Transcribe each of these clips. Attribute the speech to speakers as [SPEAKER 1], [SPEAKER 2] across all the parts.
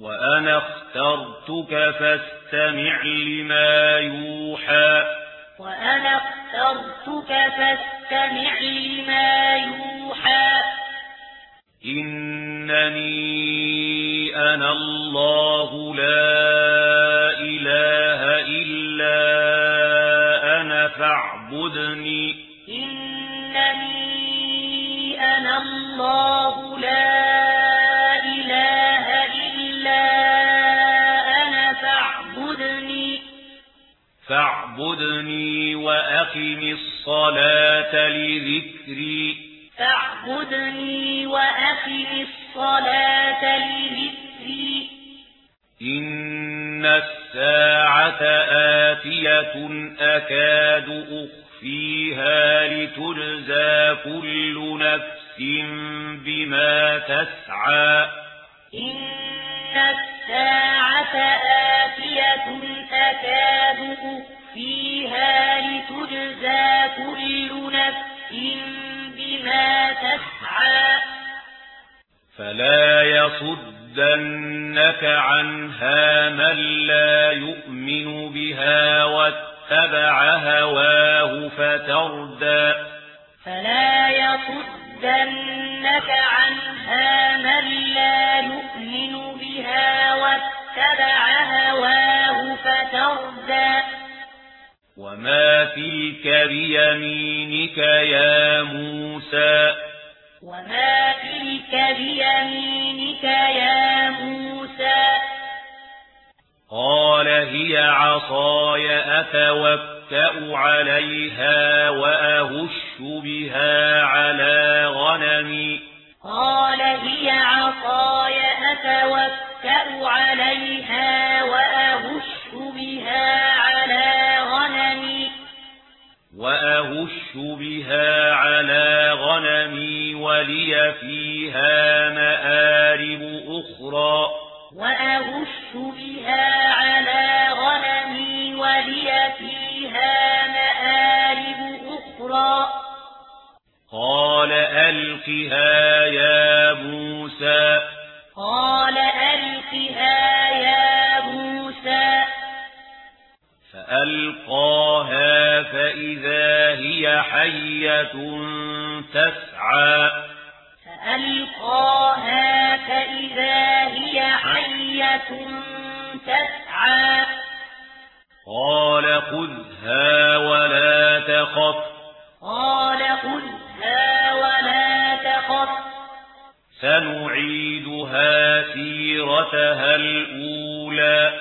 [SPEAKER 1] وأنا اخترتك فاستمع لما يوحى.
[SPEAKER 2] وأنا اخترتك فاستمع لما يوحى.
[SPEAKER 1] إنني أنا الله لا إله إلا أنا فاعبدني.
[SPEAKER 2] إنني أنا الله لا فاعبدني
[SPEAKER 1] وأقم الصلاة لذكري.
[SPEAKER 2] فاعبدني وأقم الصلاة لذكري.
[SPEAKER 1] إن الساعة آتية أكاد أخفيها لتجزى كل نفس بما تسعى.
[SPEAKER 2] إن الساعة آتية نتابق فيها لتجزى كل نفس بما تسعى
[SPEAKER 1] فلا يصدنك عنها من لا يؤمن بها واتبع هواه فتردى
[SPEAKER 2] فلا يصدنك عنها من لا يؤمن بها واتبع هواه
[SPEAKER 1] وما تلك بيمينك يا موسى.
[SPEAKER 2] وما تلك بيمينك يا موسى.
[SPEAKER 1] قال هي عصاي أتوكأ عليها وأهش بها على غنمي.
[SPEAKER 2] قال وأهش بها على غنمي
[SPEAKER 1] ولي فيها مآرب أخرى
[SPEAKER 2] وأهش بها على غنمي ولي فيها مآرب أخرى
[SPEAKER 1] قال ألقها يا موسى
[SPEAKER 2] قال ألقها
[SPEAKER 1] فإذا هي حية تسعى
[SPEAKER 2] فألقاها فإذا هي حية تسعى
[SPEAKER 1] قال خذها ولا تخف
[SPEAKER 2] قال خذها ولا تخف
[SPEAKER 1] سنعيدها سيرتها الأولى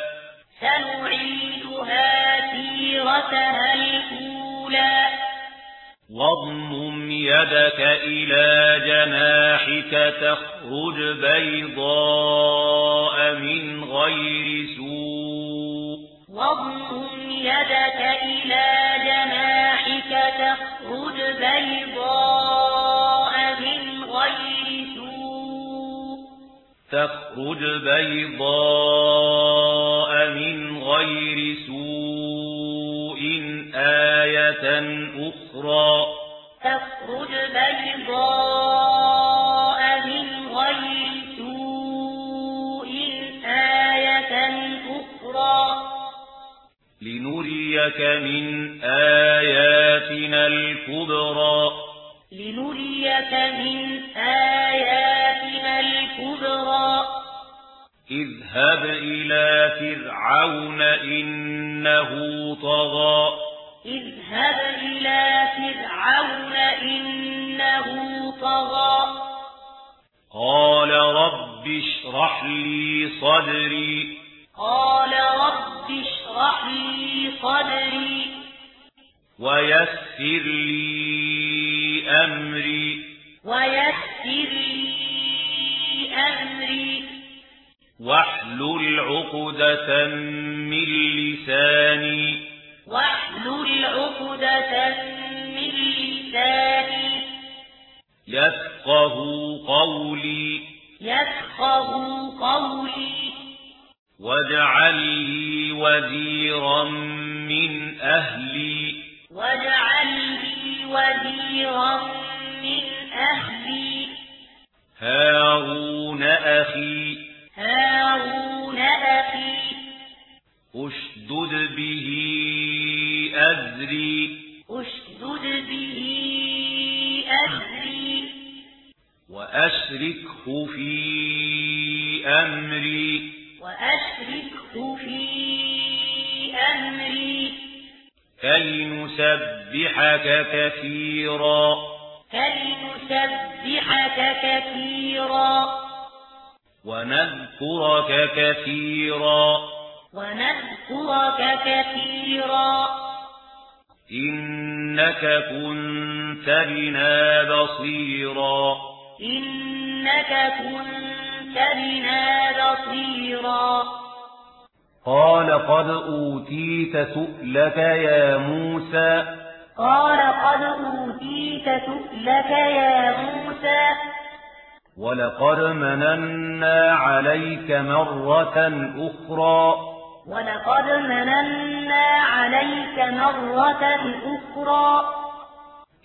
[SPEAKER 2] سنعيدها سيرتها
[SPEAKER 1] رسولا يدك إلى جناحك تخرج بيضاء من غير سوء.
[SPEAKER 2] واضمم يدك إلى جناحك تخرج بيضاء من غير سوء.
[SPEAKER 1] تخرج بيضاء من غير سوء. أخرى
[SPEAKER 2] تخرج بيضاء من غير سوء آية أخرى
[SPEAKER 1] لنريك من آياتنا الكبرى
[SPEAKER 2] لنريك من آياتنا الكبرى
[SPEAKER 1] اذهب إلى فرعون إنه طغى
[SPEAKER 2] اذهب إلى فرعون إنه طغى.
[SPEAKER 1] قال رب اشرح لي صدري.
[SPEAKER 2] قال رب اشرح لي صدري.
[SPEAKER 1] ويسر لي أمري.
[SPEAKER 2] ويسر لي أمري.
[SPEAKER 1] واحلل عقدة من لساني. يفقه قولي.
[SPEAKER 2] يفقه قولي.
[SPEAKER 1] واجعل لي وزيرا من أهلي.
[SPEAKER 2] واجعل لي وزيرا من أهلي.
[SPEAKER 1] هارون أخي.
[SPEAKER 2] هارون أخي.
[SPEAKER 1] أشدد به أزري
[SPEAKER 2] أشدد به أزري
[SPEAKER 1] وأشركه في أمري
[SPEAKER 2] وأشركه في أمري
[SPEAKER 1] كي نسبحك كثيرا
[SPEAKER 2] كي نسبحك كثيرا
[SPEAKER 1] ونذكرك كثيرا
[SPEAKER 2] ونذكرك كثيرا
[SPEAKER 1] إنك كنت بنا بصيرا.
[SPEAKER 2] إنك كنت بنا بصيرا.
[SPEAKER 1] قال قد أوتيت سؤلك يا موسى.
[SPEAKER 2] قال قد أوتيت سؤلك يا موسى.
[SPEAKER 1] ولقد مننا عليك مرة أخرى.
[SPEAKER 2] وَلَقَدْ مَنَنَّا عَلَيْكَ مَرَّةً أُخْرَى